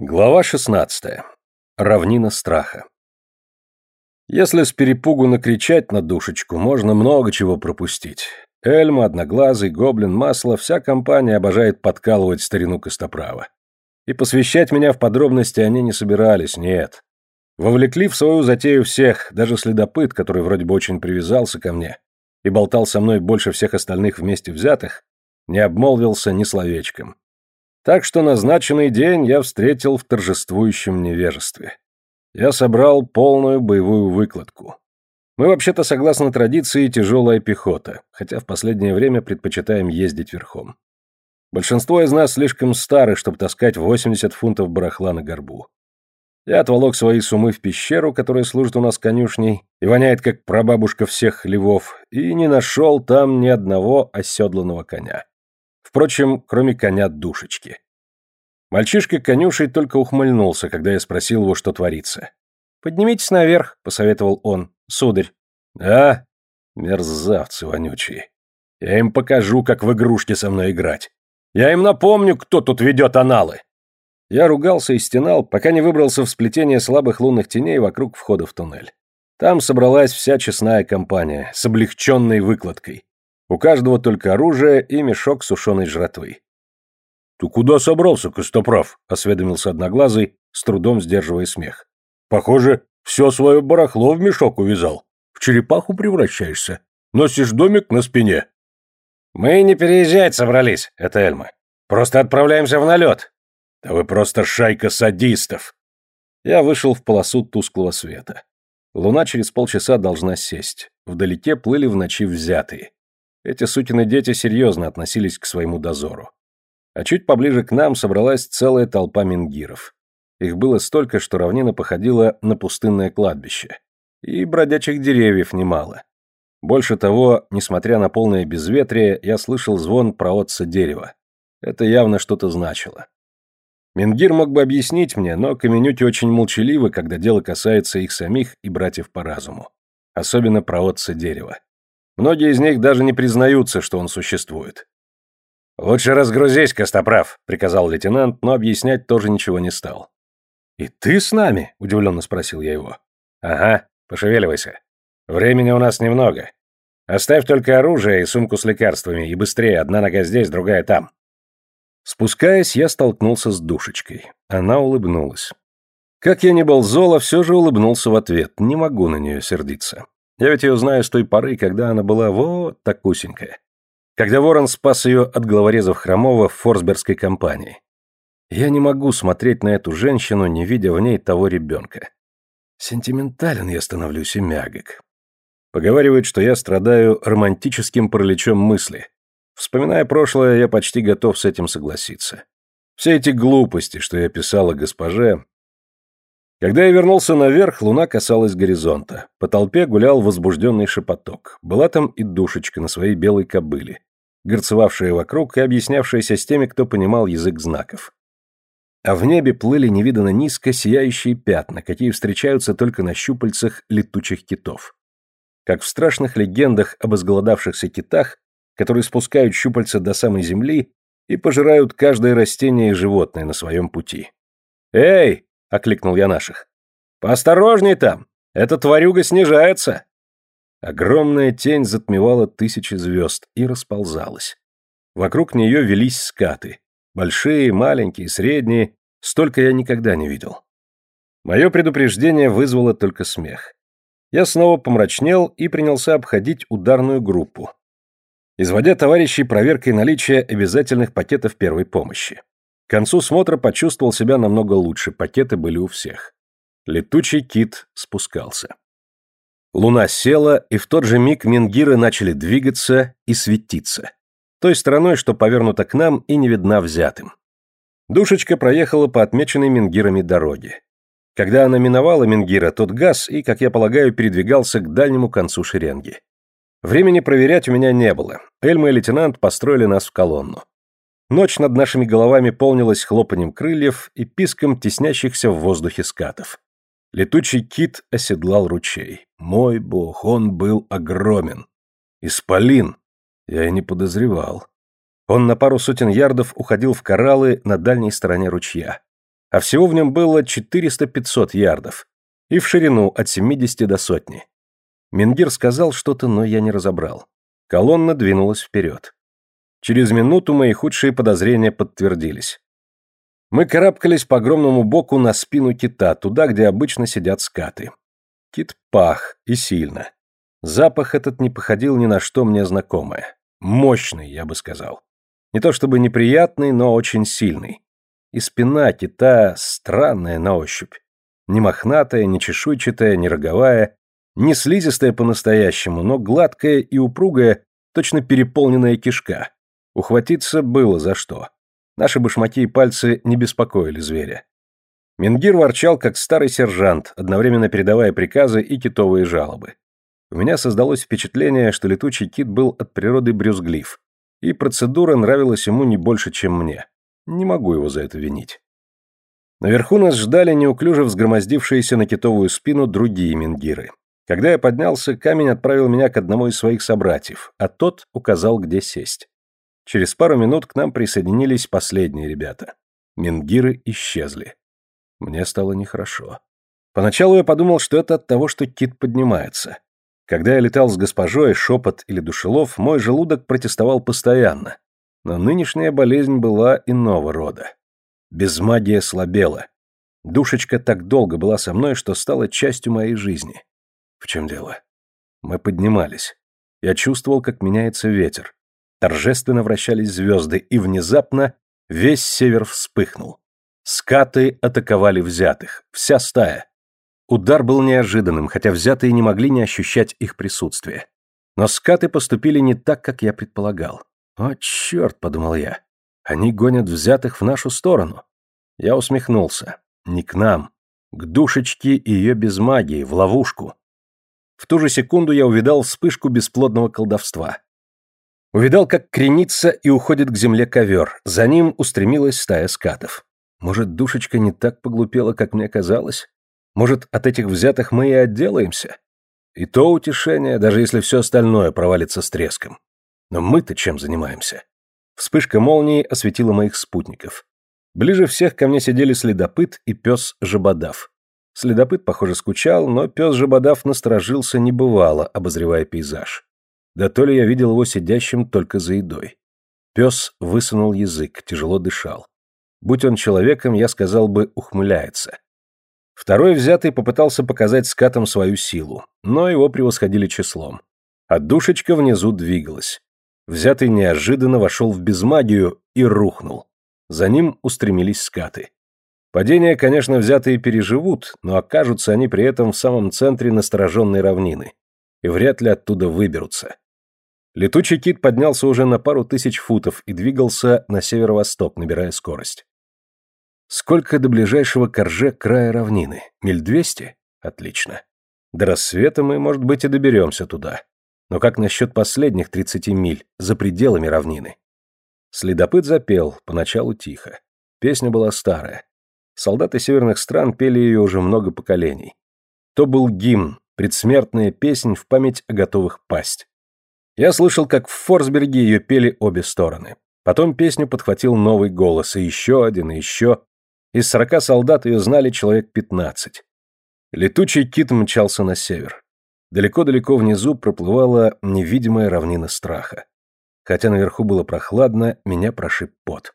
Глава 16. Равнина страха. Если с перепугу накричать на душечку, можно много чего пропустить. Эльма, Одноглазый, Гоблин, Масло, вся компания обожает подкалывать старину Костоправа. И посвящать меня в подробности они не собирались, нет. Вовлекли в свою затею всех, даже следопыт, который вроде бы очень привязался ко мне и болтал со мной больше всех остальных вместе взятых, не обмолвился ни словечком. Так что назначенный день я встретил в торжествующем невежестве. Я собрал полную боевую выкладку. Мы вообще-то, согласно традиции, тяжелая пехота, хотя в последнее время предпочитаем ездить верхом. Большинство из нас слишком стары, чтобы таскать 80 фунтов барахла на горбу. Я отволок свои сумы в пещеру, которая служит у нас конюшней, и воняет, как прабабушка всех хлевов, и не нашел там ни одного оседланного коня. Впрочем, кроме коня душечки. Мальчишка конюшей только ухмыльнулся, когда я спросил его, что творится. «Поднимитесь наверх», — посоветовал он, — «сударь». «А? Мерзавцы вонючие. Я им покажу, как в игрушки со мной играть. Я им напомню, кто тут ведет аналы». Я ругался и стенал, пока не выбрался в сплетение слабых лунных теней вокруг входа в туннель. Там собралась вся честная компания, с облегченной выкладкой. У каждого только оружие и мешок сушеной жратвы. «Ты куда собрался, Костоправ?» — осведомился Одноглазый, с трудом сдерживая смех. «Похоже, все свое барахло в мешок увязал. В черепаху превращаешься. Носишь домик на спине». «Мы не переезжать собрались, это Эльма. Просто отправляемся в налет». «Да вы просто шайка садистов». Я вышел в полосу тусклого света. Луна через полчаса должна сесть. Вдалеке плыли в ночи взятые. Эти сукины дети серьезно относились к своему дозору. А чуть поближе к нам собралась целая толпа мингиров. Их было столько, что равнина походила на пустынное кладбище. И бродячих деревьев немало. Больше того, несмотря на полное безветрие, я слышал звон проотца дерева. Это явно что-то значило. Мингир мог бы объяснить мне, но каменюки очень молчаливы, когда дело касается их самих и братьев по разуму. Особенно проотца дерева. Многие из них даже не признаются, что он существует. «Лучше разгрузись, Костоправ», — приказал лейтенант, но объяснять тоже ничего не стал. «И ты с нами?» — удивленно спросил я его. «Ага, пошевеливайся. Времени у нас немного. Оставь только оружие и сумку с лекарствами, и быстрее, одна нога здесь, другая там». Спускаясь, я столкнулся с душечкой. Она улыбнулась. Как я не был зола, все же улыбнулся в ответ, не могу на нее сердиться. Я ведь ее знаю с той поры, когда она была вот такусенькая. Когда Ворон спас ее от головорезов Хромова в форсбергской компании. Я не могу смотреть на эту женщину, не видя в ней того ребенка. Сентиментален я становлюсь и мягок. Поговаривают, что я страдаю романтическим параличом мысли. Вспоминая прошлое, я почти готов с этим согласиться. Все эти глупости, что я писала госпоже, когда я вернулся наверх, луна касалась горизонта. По толпе гулял возбужденный шепоток. Была там и душечка на своей белой кобыле, горцевавшая вокруг и объяснявшаяся с теми, кто понимал язык знаков. А в небе плыли невиданно низко сияющие пятна, какие встречаются только на щупальцах летучих китов. Как в страшных легендах об изголодавшихся китах, которые спускают щупальца до самой земли и пожирают каждое растение и животное на своем пути. «Эй!» — окликнул я наших. «Поосторожней там! Эта тварюга снижается!» Огромная тень затмевала тысячи звезд и расползалась. Вокруг нее велись скаты. Большие, маленькие, средние. Столько я никогда не видел. Мое предупреждение вызвало только смех. Я снова помрачнел и принялся обходить ударную группу, изводя товарищей проверкой наличия обязательных пакетов первой помощи. К концу смотра почувствовал себя намного лучше, пакеты были у всех. Летучий кит спускался. Луна села, и в тот же миг менгиры начали двигаться и светиться. Той стороной, что повернута к нам и не видна взятым. Душечка проехала по отмеченной менгирами дороге. Когда она миновала менгира, тот газ и, как я полагаю, передвигался к дальнему концу шеренги. Времени проверять у меня не было. Эльма и лейтенант построили нас в колонну. Ночь над нашими головами полнилась хлопанием крыльев и писком теснящихся в воздухе скатов. Летучий кит оседлал ручей. Мой бог, он был огромен. Исполин. Я и не подозревал. Он на пару сотен ярдов уходил в кораллы на дальней стороне ручья. а всего в нем было 400-500 ярдов, и в ширину от 70 до сотни. Менгир сказал что-то, но я не разобрал. Колонна двинулась вперед. Через минуту мои худшие подозрения подтвердились. Мы карабкались по огромному боку на спину кита, туда, где обычно сидят скаты. Кит пах, и сильно. Запах этот не походил ни на что мне знакомое. Мощный, я бы сказал. Не то чтобы неприятный, но очень сильный. И спина кита странная на ощупь. Не мохнатая, не чешуйчатая, не роговая, не слизистая по-настоящему, но гладкая и упругая, точно переполненная кишка. Ухватиться было за что. Наши башмаки и пальцы не беспокоили зверя. Менгир ворчал, как старый сержант, одновременно передавая приказы и китовые жалобы. У меня создалось впечатление, что летучий кит был от природы брюзглив, и процедура нравилась ему не больше, чем мне. Не могу его за это винить. Наверху нас ждали неуклюже взгромоздившиеся на китовую спину другие менгиры. Когда я поднялся, камень отправил меня к одному из своих собратьев, а тот указал, где сесть. Через пару минут к нам присоединились последние ребята. Менгиры исчезли. Мне стало нехорошо. Поначалу я подумал, что это от того, что кит поднимается. Когда я летал с госпожой, шепот или душелов, мой желудок протестовал постоянно. Но нынешняя болезнь была иного рода. Безмагия слабела. Душечка так долго была со мной, что стала частью моей жизни. В чем дело? Мы поднимались. Я чувствовал, как меняется ветер. Торжественно вращались звезды, и внезапно весь север вспыхнул. Скаты атаковали взятых, вся стая. Удар был неожиданным, хотя взятые не могли не ощущать их присутствие. Но скаты поступили не так, как я предполагал. «О, черт!» — подумал я. «Они гонят взятых в нашу сторону». Я усмехнулся. «Не к нам. К душечке и ее без магии, в ловушку». В ту же секунду я увидал вспышку бесплодного колдовства. Увидал, как кренится и уходит к земле ковер. За ним устремилась стая скатов. Может, душечка не так поглупела, как мне казалось? Может, от этих взятых мы и отделаемся? И то утешение, даже если все остальное провалится с треском. Но мы-то чем занимаемся? Вспышка молнии осветила моих спутников. Ближе всех ко мне сидели следопыт и пес Жабодав. Следопыт, похоже, скучал, но пес Жабодав насторожился небывало, обозревая пейзаж. Да то ли я видел его сидящим только за едой. Пес высунул язык, тяжело дышал. Будь он человеком, я сказал бы, ухмыляется. Второй взятый попытался показать скатом свою силу, но его превосходили числом. А душечка внизу двигалась. Взятый неожиданно вошел в безмагию и рухнул. За ним устремились скаты. Падение, конечно, взятые переживут, но окажутся они при этом в самом центре настороженной равнины. И вряд ли оттуда выберутся. Летучий кит поднялся уже на пару тысяч футов и двигался на северо-восток, набирая скорость. Сколько до ближайшего корже края равнины? Миль двести? Отлично. До рассвета мы, может быть, и доберемся туда. Но как насчет последних тридцати миль, за пределами равнины? Следопыт запел, поначалу тихо. Песня была старая. Солдаты северных стран пели ее уже много поколений. То был гимн, предсмертная песнь в память о готовых пасть. Я слышал, как в Форсберге ее пели обе стороны. Потом песню подхватил новый голос, и еще один, и еще, из сорока солдат ее знали человек пятнадцать. Летучий кит мчался на север. Далеко-далеко внизу проплывала невидимая равнина страха. Хотя наверху было прохладно, меня прошиб пот.